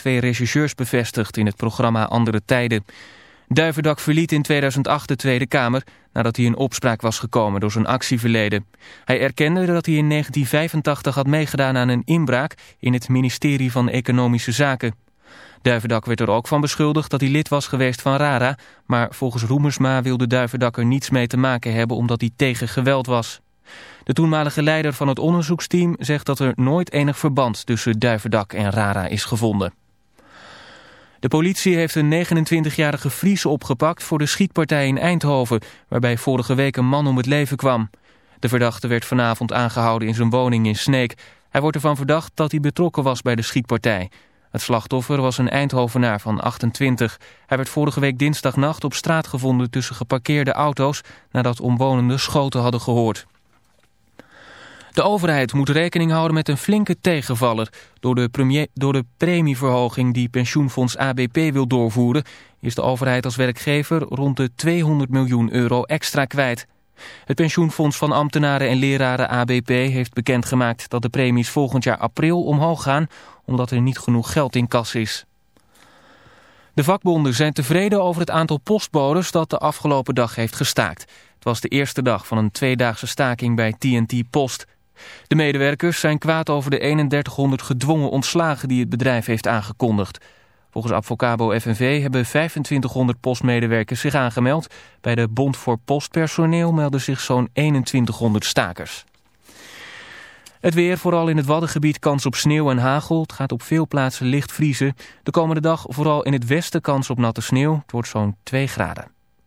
twee regisseurs bevestigd in het programma Andere Tijden. Duivendak verliet in 2008 de Tweede Kamer nadat hij in opspraak was gekomen door zijn actieverleden. Hij erkende dat hij in 1985 had meegedaan aan een inbraak in het ministerie van Economische Zaken. Duivendak werd er ook van beschuldigd dat hij lid was geweest van RARA, maar volgens Roemersma wilde Duivendak er niets mee te maken hebben omdat hij tegen geweld was. De toenmalige leider van het onderzoeksteam zegt dat er nooit enig verband tussen Duivendak en RARA is gevonden. De politie heeft een 29-jarige Fries opgepakt voor de schietpartij in Eindhoven, waarbij vorige week een man om het leven kwam. De verdachte werd vanavond aangehouden in zijn woning in Sneek. Hij wordt ervan verdacht dat hij betrokken was bij de schietpartij. Het slachtoffer was een Eindhovenaar van 28. Hij werd vorige week dinsdagnacht op straat gevonden tussen geparkeerde auto's nadat omwonenden schoten hadden gehoord. De overheid moet rekening houden met een flinke tegenvaller. Door de, premier, door de premieverhoging die pensioenfonds ABP wil doorvoeren... is de overheid als werkgever rond de 200 miljoen euro extra kwijt. Het pensioenfonds van ambtenaren en leraren ABP heeft bekendgemaakt... dat de premies volgend jaar april omhoog gaan... omdat er niet genoeg geld in kas is. De vakbonden zijn tevreden over het aantal postbodes dat de afgelopen dag heeft gestaakt. Het was de eerste dag van een tweedaagse staking bij TNT Post... De medewerkers zijn kwaad over de 3100 gedwongen ontslagen die het bedrijf heeft aangekondigd. Volgens Advocabo FNV hebben 2500 postmedewerkers zich aangemeld. Bij de Bond voor Postpersoneel melden zich zo'n 2100 stakers. Het weer, vooral in het Waddengebied, kans op sneeuw en hagel. Het gaat op veel plaatsen licht vriezen. De komende dag vooral in het westen kans op natte sneeuw. Het wordt zo'n 2 graden.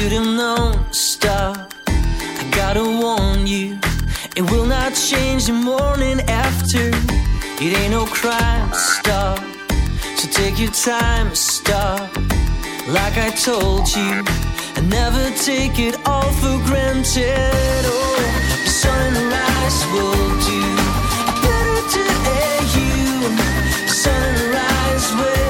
Should have known, stop. I gotta warn you, it will not change the morning after. It ain't no crime, stop. So take your time, stop. Like I told you, I never take it all for granted. Oh, sunrise will do. Better to air you. Sunrise will.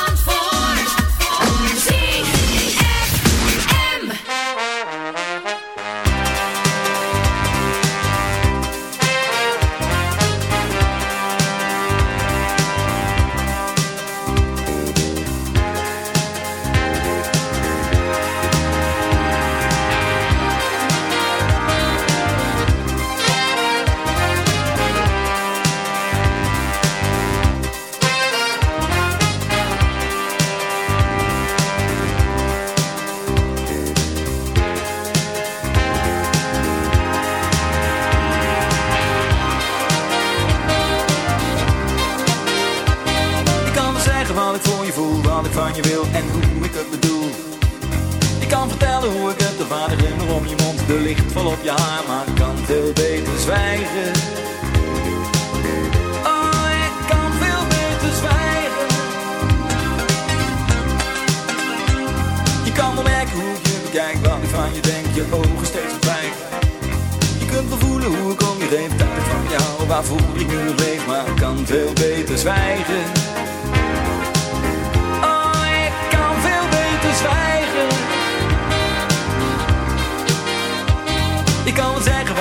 de licht vol op je haar, maar kan veel beter zwijgen. Oh, ik kan veel beter zwijgen. Je kan wel merken hoe je bekijk, wat ik van je denk, je ogen steeds verdwijgen. Je kunt wel voelen hoe ik om je heen, dat ik van jou, waarvoor ik nu nog leef, maar ik kan veel beter zwijgen. Oh, ik kan veel beter zwijgen.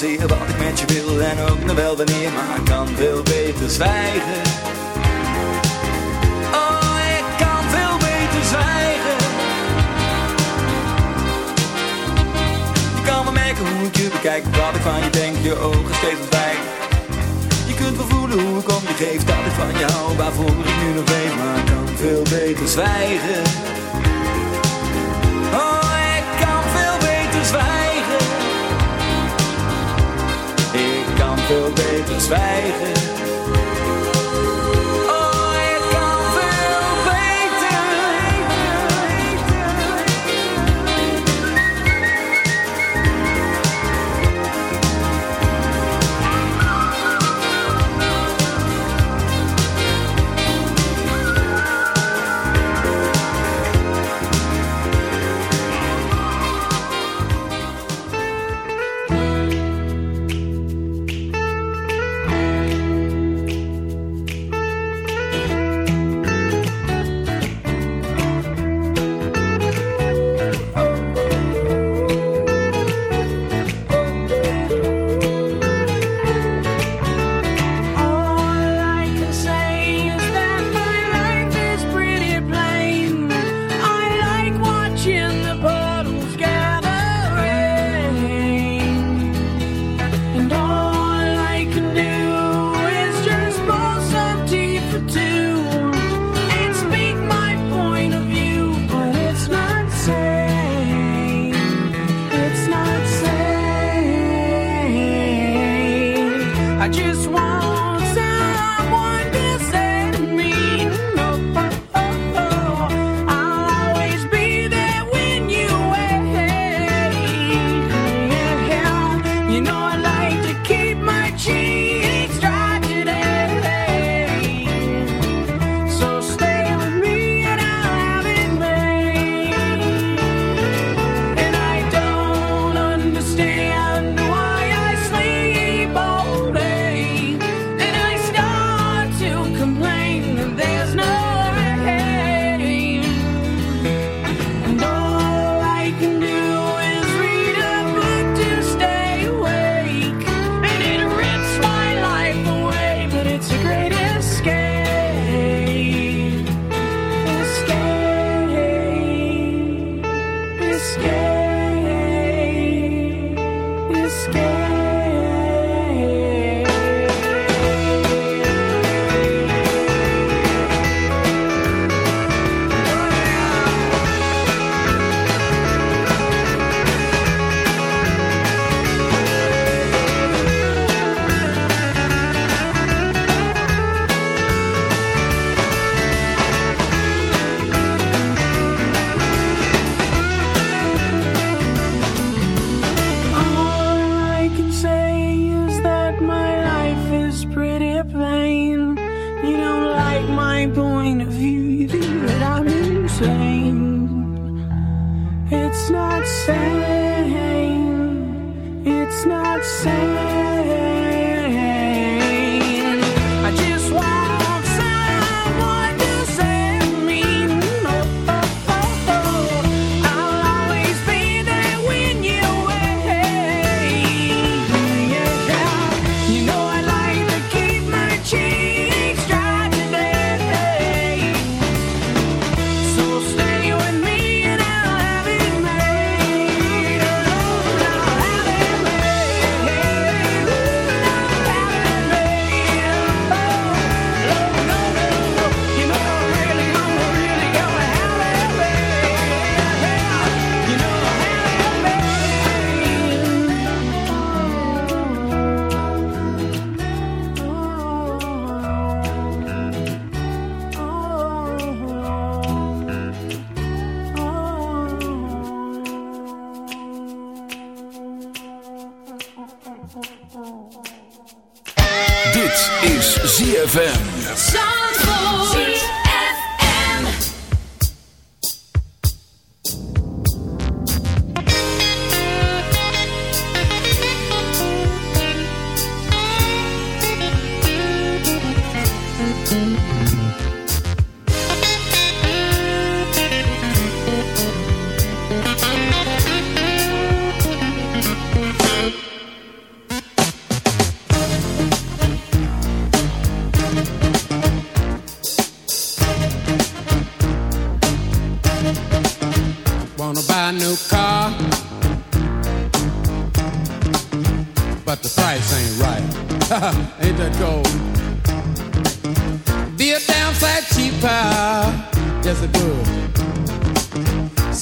wat ik met je wil en ook nog wel wanneer, maar ik kan veel beter zwijgen. Oh, ik kan veel beter zwijgen. Je kan wel merken hoe ik je bekijk, wat ik van je denk, je ogen steeds ontwijken. Je kunt wel voelen hoe ik om je geef, dat ik van je hou, waarvoor ik nu nog weet, maar ik kan veel beter zwijgen. Oh, ik kan veel beter zwijgen. Veel beter zwijgen.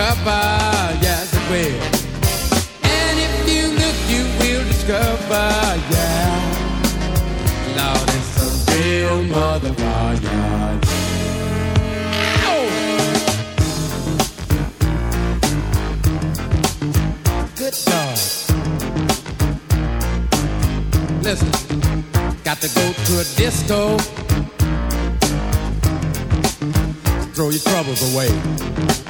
Cover. Yes, it will. And if you look, you will discover. Yeah. Lord, it's a real motherfucker. Good dog. Listen, got to go to a disco. Throw your troubles away.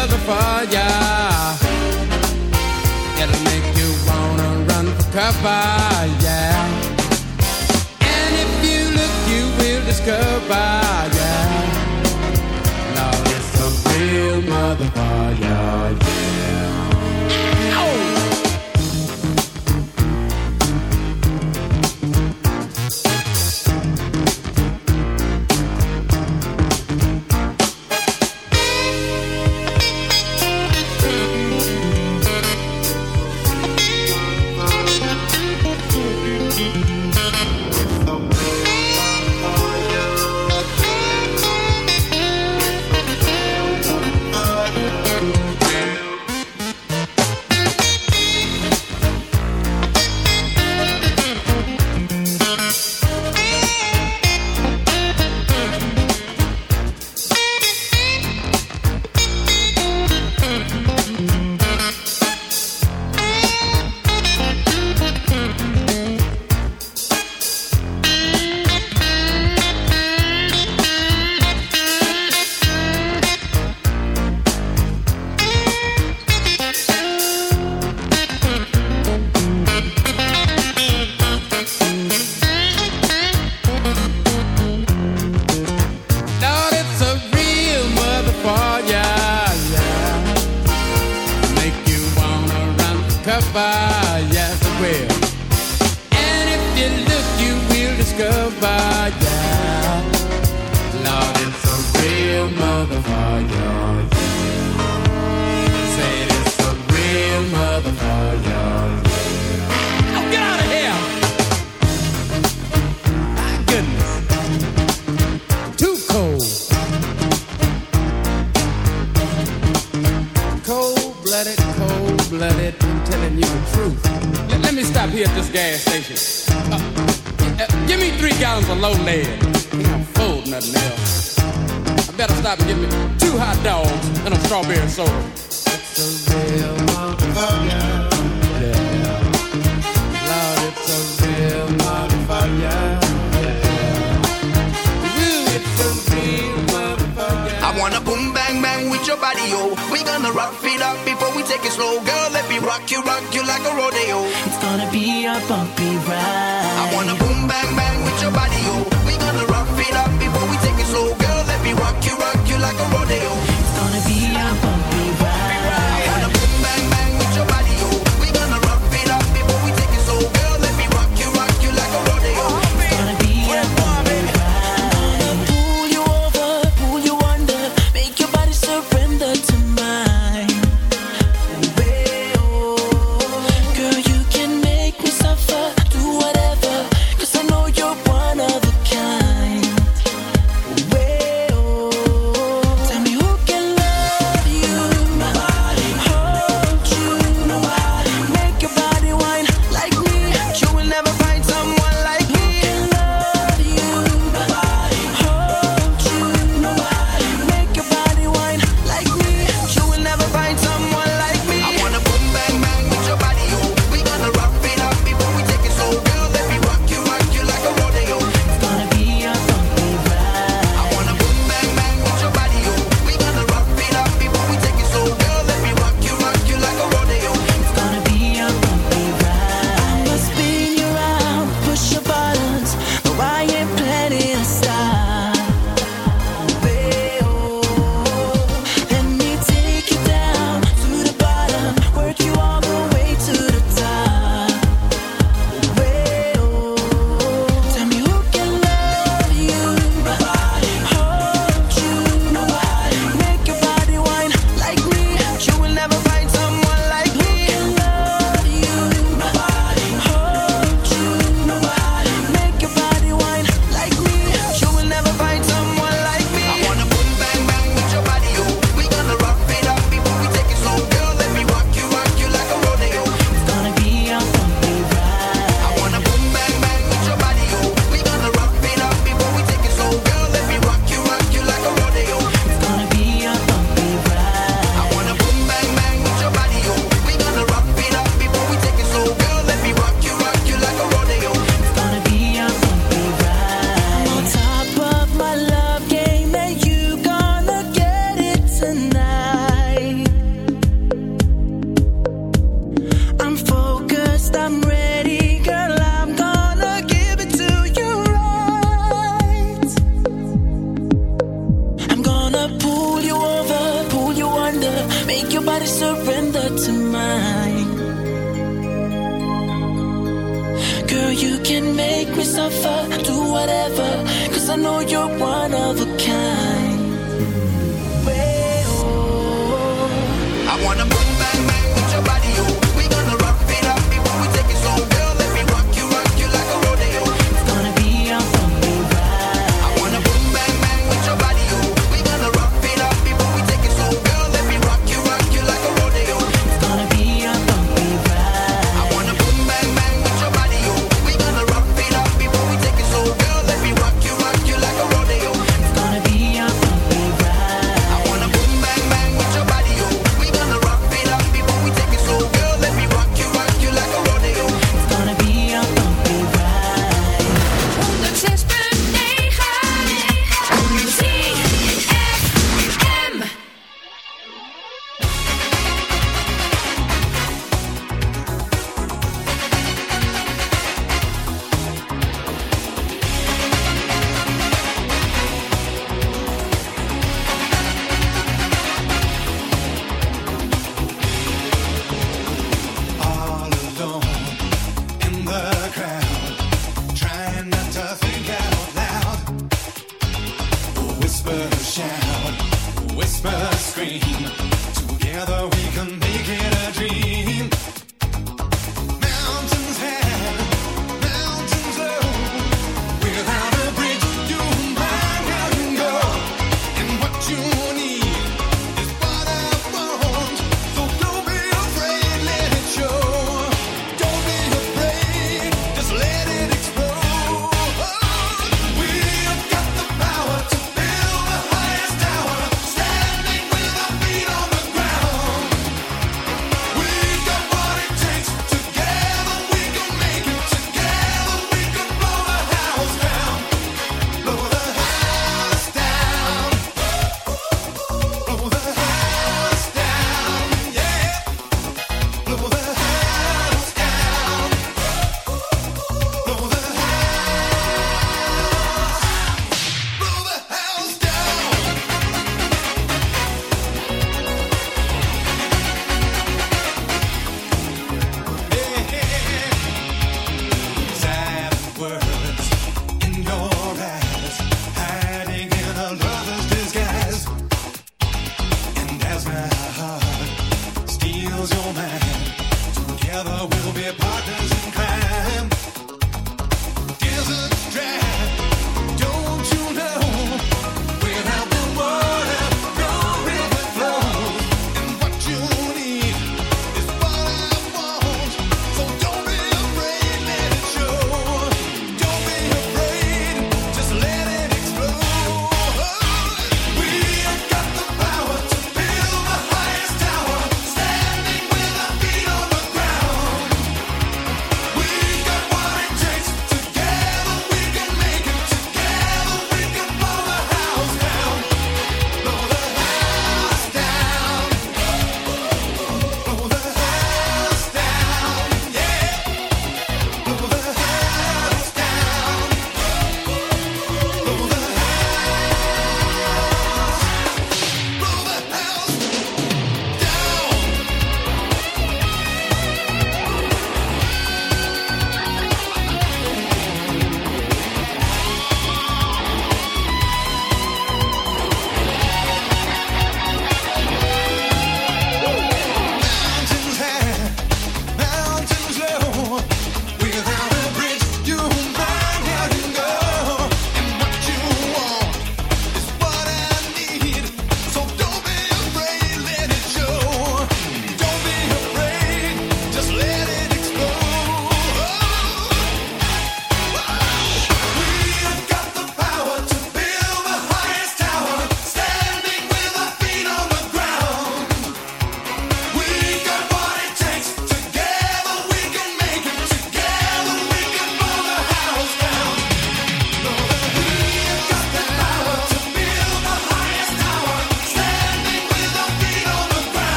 motherfucker. It'll make you wanna run for cover, yeah. And if you look, you will discover, yeah. Lord, it's a real motherfucker, yeah. nothing else. I better stop and get me two hot dogs and a strawberry soda. It's a real motherfucker. Yeah. Lord, it's a real motherfucker. I wanna boom bang bang with your body, yo. We gonna rock it up before we take it slow, girl. Let me rock you, rock you like a rodeo. It's gonna be a bumpy ride. I wanna boom bang bang with your body, yo. the rodeo.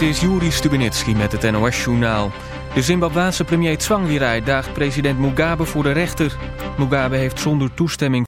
Dit is Juri Stubenitski met het NOS-journaal. De Zimbabwaanse premier Tsvangirai daagt president Mugabe voor de rechter. Mugabe heeft zonder toestemming